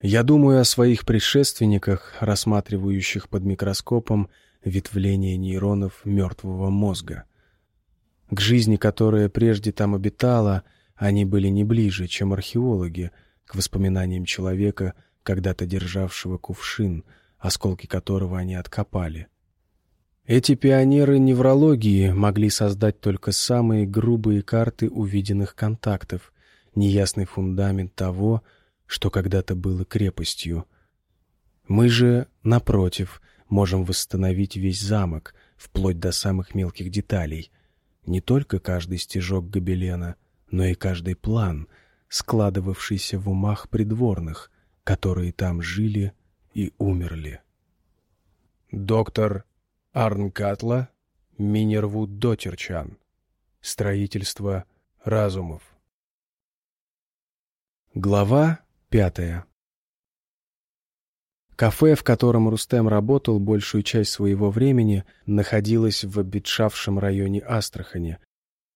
Я думаю о своих предшественниках, рассматривающих под микроскопом ветвление нейронов мертвого мозга. К жизни, которая прежде там обитала, они были не ближе, чем археологи, к воспоминаниям человека, когда-то державшего кувшин, осколки которого они откопали. Эти пионеры неврологии могли создать только самые грубые карты увиденных контактов, неясный фундамент того, что когда-то было крепостью. Мы же, напротив, можем восстановить весь замок, вплоть до самых мелких деталей. Не только каждый стежок гобелена, но и каждый план, складывавшийся в умах придворных, которые там жили и умерли. Доктор Арнкатла Минервуд Дотерчан. Строительство разумов. Глава Пятое. Кафе, в котором Рустем работал большую часть своего времени, находилось в обветшавшем районе Астрахани,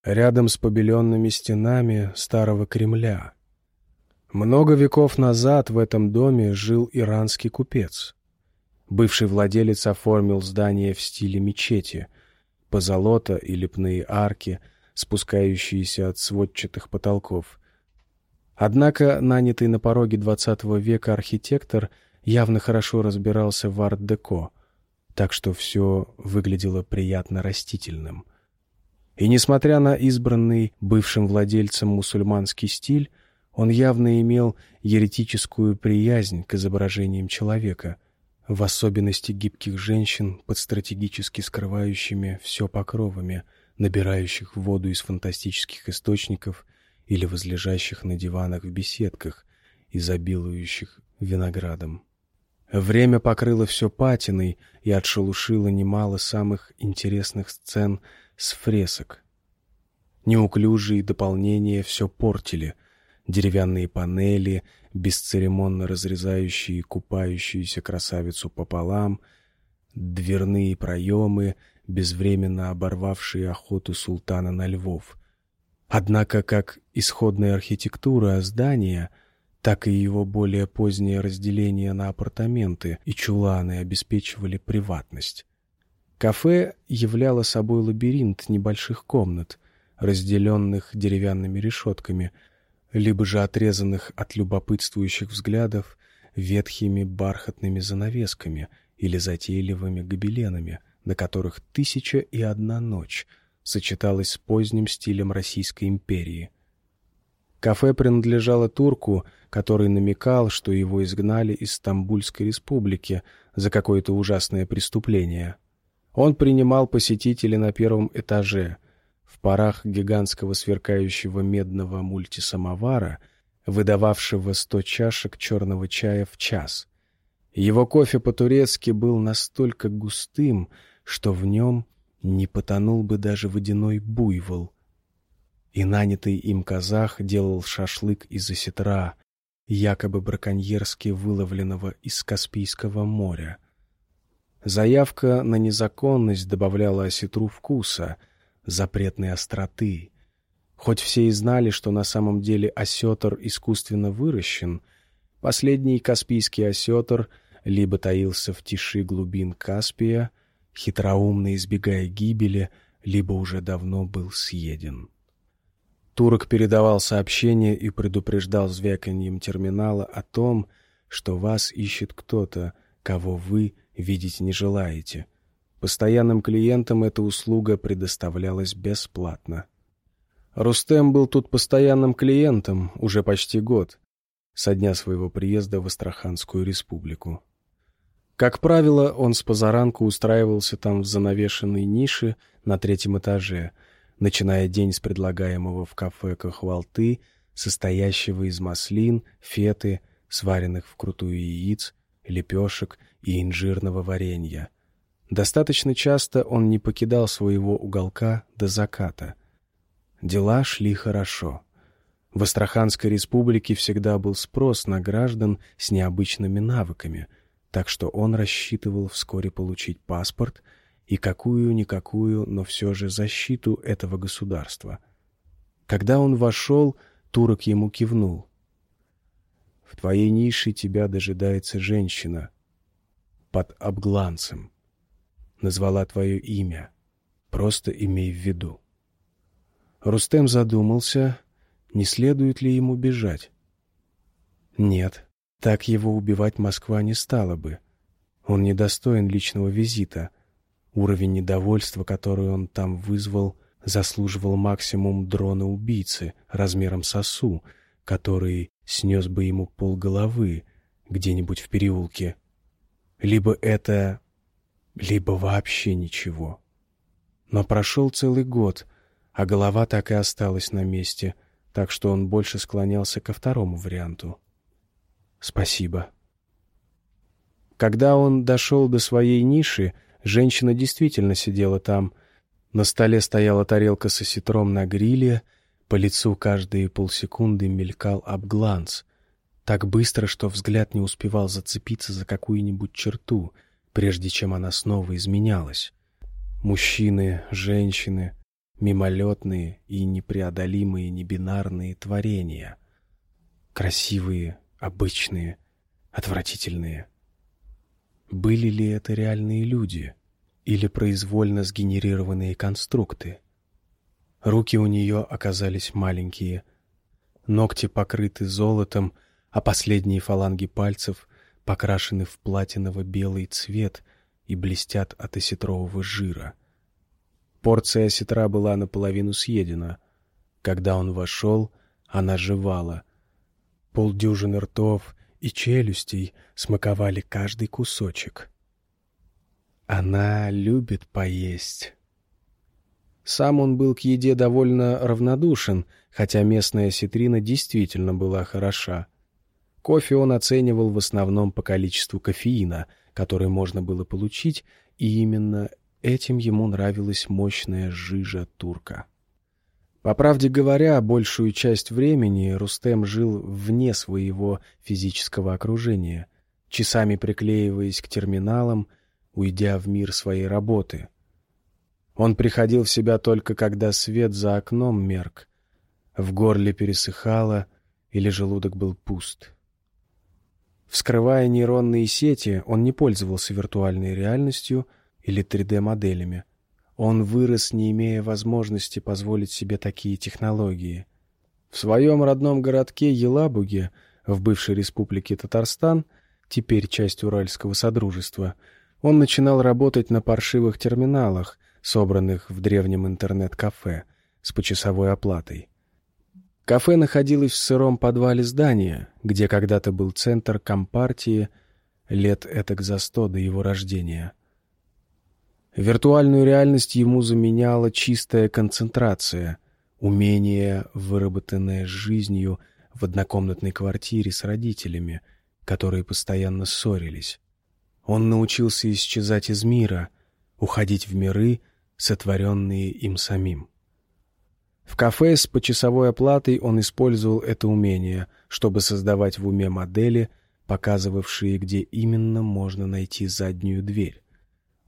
рядом с побеленными стенами старого Кремля. Много веков назад в этом доме жил иранский купец. Бывший владелец оформил здание в стиле мечети, позолота и лепные арки, спускающиеся от сводчатых потолков — Однако нанятый на пороге XX века архитектор явно хорошо разбирался в арт-деко, так что все выглядело приятно растительным. И несмотря на избранный бывшим владельцем мусульманский стиль, он явно имел еретическую приязнь к изображениям человека, в особенности гибких женщин под стратегически скрывающими все покровами, набирающих воду из фантастических источников или возлежащих на диванах в беседках, изобилующих виноградом. Время покрыло все патиной и отшелушило немало самых интересных сцен с фресок. Неуклюжие дополнения все портили. Деревянные панели, бесцеремонно разрезающие купающуюся красавицу пополам, дверные проемы, безвременно оборвавшие охоту султана на львов, Однако как исходная архитектура здания, так и его более позднее разделение на апартаменты и чуланы обеспечивали приватность. Кафе являло собой лабиринт небольших комнат, разделенных деревянными решетками, либо же отрезанных от любопытствующих взглядов ветхими бархатными занавесками или затейливыми гобеленами, на которых тысяча и одна ночь — сочеталось с поздним стилем Российской империи. Кафе принадлежало турку, который намекал, что его изгнали из Стамбульской республики за какое-то ужасное преступление. Он принимал посетителей на первом этаже, в парах гигантского сверкающего медного мультисамовара, выдававшего сто чашек черного чая в час. Его кофе по-турецки был настолько густым, что в нем не потонул бы даже водяной буйвол. И нанятый им казах делал шашлык из осетра, якобы браконьерски выловленного из Каспийского моря. Заявка на незаконность добавляла осетру вкуса, запретной остроты. Хоть все и знали, что на самом деле осетр искусственно выращен, последний каспийский осетр либо таился в тиши глубин Каспия — хитроумно избегая гибели, либо уже давно был съеден. Турок передавал сообщение и предупреждал звяканьем терминала о том, что вас ищет кто-то, кого вы видеть не желаете. Постоянным клиентам эта услуга предоставлялась бесплатно. Рустем был тут постоянным клиентом уже почти год, со дня своего приезда в Астраханскую республику. Как правило, он с позаранку устраивался там в занавешенной нише на третьем этаже, начиная день с предлагаемого в кафе кахвалты, состоящего из маслин, феты, сваренных вкрутую яиц, лепешек и инжирного варенья. Достаточно часто он не покидал своего уголка до заката. Дела шли хорошо. В Астраханской республике всегда был спрос на граждан с необычными навыками — так что он рассчитывал вскоре получить паспорт и какую-никакую, но все же защиту этого государства. Когда он вошел, турок ему кивнул. В твоей нише тебя дожидается женщина под обгланцем. Назвала твое имя. Просто имей в виду. Рустем задумался, не следует ли ему бежать. Нет, так его убивать Москва не стала бы. Он недостоин личного визита. Уровень недовольства, который он там вызвал, заслуживал максимум дрона-убийцы размером с осу, который снес бы ему полголовы где-нибудь в переулке. Либо это, либо вообще ничего. Но прошел целый год, а голова так и осталась на месте, так что он больше склонялся ко второму варианту. «Спасибо». Когда он дошел до своей ниши, женщина действительно сидела там. На столе стояла тарелка с осетром на гриле, по лицу каждые полсекунды мелькал обгланс. Так быстро, что взгляд не успевал зацепиться за какую-нибудь черту, прежде чем она снова изменялась. Мужчины, женщины, мимолетные и непреодолимые небинарные творения. Красивые, обычные, отвратительные. Были ли это реальные люди или произвольно сгенерированные конструкты? Руки у нее оказались маленькие, ногти покрыты золотом, а последние фаланги пальцев покрашены в платиново-белый цвет и блестят от осетрового жира. Порция осетра была наполовину съедена. Когда он вошел, она жевала. Полдюжины ртов и челюстей смаковали каждый кусочек. Она любит поесть. Сам он был к еде довольно равнодушен, хотя местная ситрина действительно была хороша. Кофе он оценивал в основном по количеству кофеина, который можно было получить, и именно этим ему нравилась мощная жижа турка. По правде говоря, большую часть времени Рустем жил вне своего физического окружения, часами приклеиваясь к терминалам, уйдя в мир своей работы. Он приходил в себя только когда свет за окном мерк, в горле пересыхало или желудок был пуст. Вскрывая нейронные сети, он не пользовался виртуальной реальностью или 3D-моделями — он вырос, не имея возможности позволить себе такие технологии. В своем родном городке Елабуге, в бывшей республике Татарстан, теперь часть Уральского Содружества, он начинал работать на паршивых терминалах, собранных в древнем интернет-кафе, с почасовой оплатой. Кафе находилось в сыром подвале здания, где когда-то был центр Компартии лет этак за сто до его рождения — Виртуальную реальность ему заменяла чистая концентрация, умение, выработанное жизнью в однокомнатной квартире с родителями, которые постоянно ссорились. Он научился исчезать из мира, уходить в миры, сотворенные им самим. В кафе с почасовой оплатой он использовал это умение, чтобы создавать в уме модели, показывавшие, где именно можно найти заднюю дверь.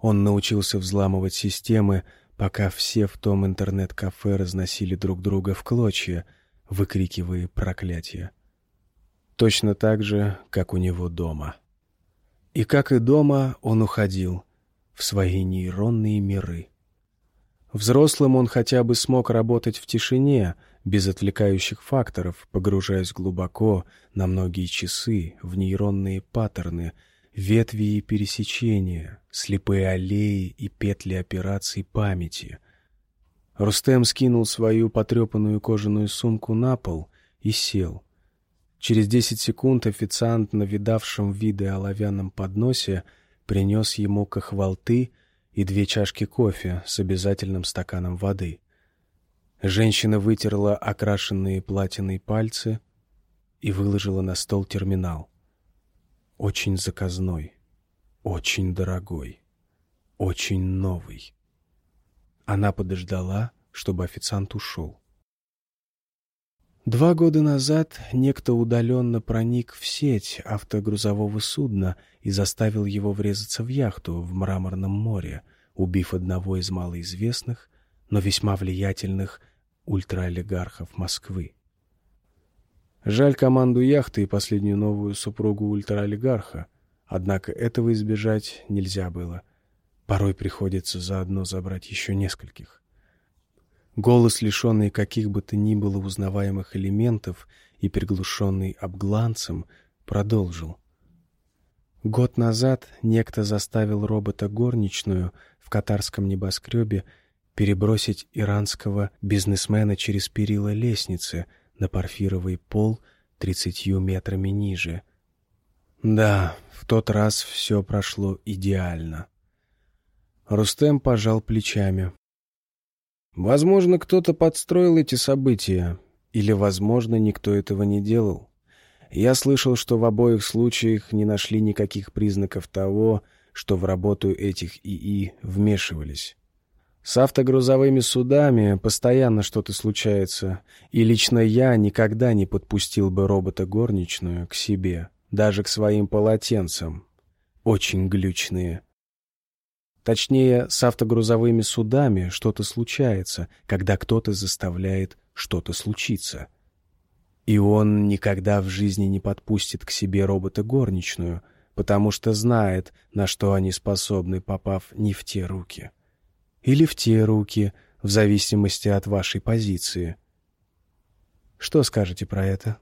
Он научился взламывать системы, пока все в том интернет-кафе разносили друг друга в клочья, выкрикивая проклятия. Точно так же, как у него дома. И как и дома, он уходил в свои нейронные миры. Взрослым он хотя бы смог работать в тишине, без отвлекающих факторов, погружаясь глубоко на многие часы в нейронные паттерны — ветви и пересечения, слепые аллеи и петли операций памяти. Рустем скинул свою потрепанную кожаную сумку на пол и сел. Через десять секунд официант на видавшем виды оловянном подносе принес ему кохвалты и две чашки кофе с обязательным стаканом воды. Женщина вытерла окрашенные платиной пальцы и выложила на стол терминал. Очень заказной, очень дорогой, очень новый. Она подождала, чтобы официант ушел. Два года назад некто удаленно проник в сеть автогрузового судна и заставил его врезаться в яхту в Мраморном море, убив одного из малоизвестных, но весьма влиятельных ультраолигархов Москвы. Жаль команду яхты и последнюю новую супругу ультраолигарха. Однако этого избежать нельзя было. Порой приходится заодно забрать еще нескольких. Голос, лишенный каких бы то ни было узнаваемых элементов и приглушенный обгланцем, продолжил. Год назад некто заставил робота-горничную в катарском небоскребе перебросить иранского бизнесмена через перила лестницы на парфировый пол тридцатью метрами ниже. Да, в тот раз все прошло идеально. Рустем пожал плечами. Возможно, кто-то подстроил эти события, или, возможно, никто этого не делал. Я слышал, что в обоих случаях не нашли никаких признаков того, что в работу этих ИИ вмешивались. С автогрузовыми судами постоянно что-то случается, и лично я никогда не подпустил бы робота-горничную к себе, даже к своим полотенцам. Очень глючные. Точнее, с автогрузовыми судами что-то случается, когда кто-то заставляет что-то случиться. И он никогда в жизни не подпустит к себе робота-горничную, потому что знает, на что они способны, попав не в те руки. Или в те руки, в зависимости от вашей позиции. Что скажете про это?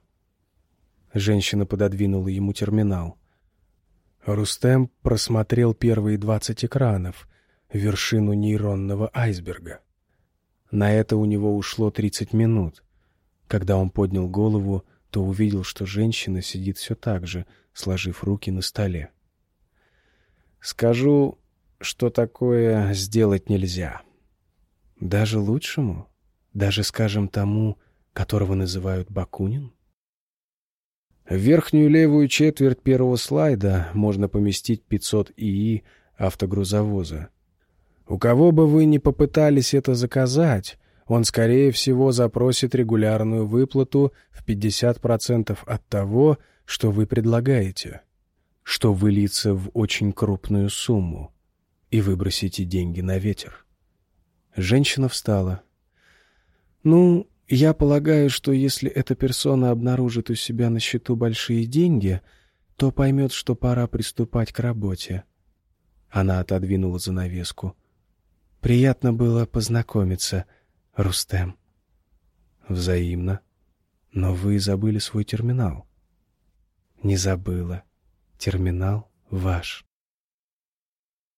Женщина пододвинула ему терминал. Рустем просмотрел первые двадцать экранов, вершину нейронного айсберга. На это у него ушло тридцать минут — когда он поднял голову, то увидел, что женщина сидит все так же, сложив руки на столе. «Скажу, что такое сделать нельзя. Даже лучшему? Даже, скажем, тому, которого называют Бакунин?» В верхнюю левую четверть первого слайда можно поместить 500 ИИ автогрузовоза. У кого бы вы ни попытались это заказать, он, скорее всего, запросит регулярную выплату в 50% от того, что вы предлагаете, что выльется в очень крупную сумму, и выбросите деньги на ветер. Женщина встала. «Ну, я полагаю, что если эта персона обнаружит у себя на счету большие деньги, то поймет, что пора приступать к работе». Она отодвинула занавеску. «Приятно было познакомиться», Рустем. Взаимно. Но вы забыли свой терминал. Не забыла. Терминал ваш.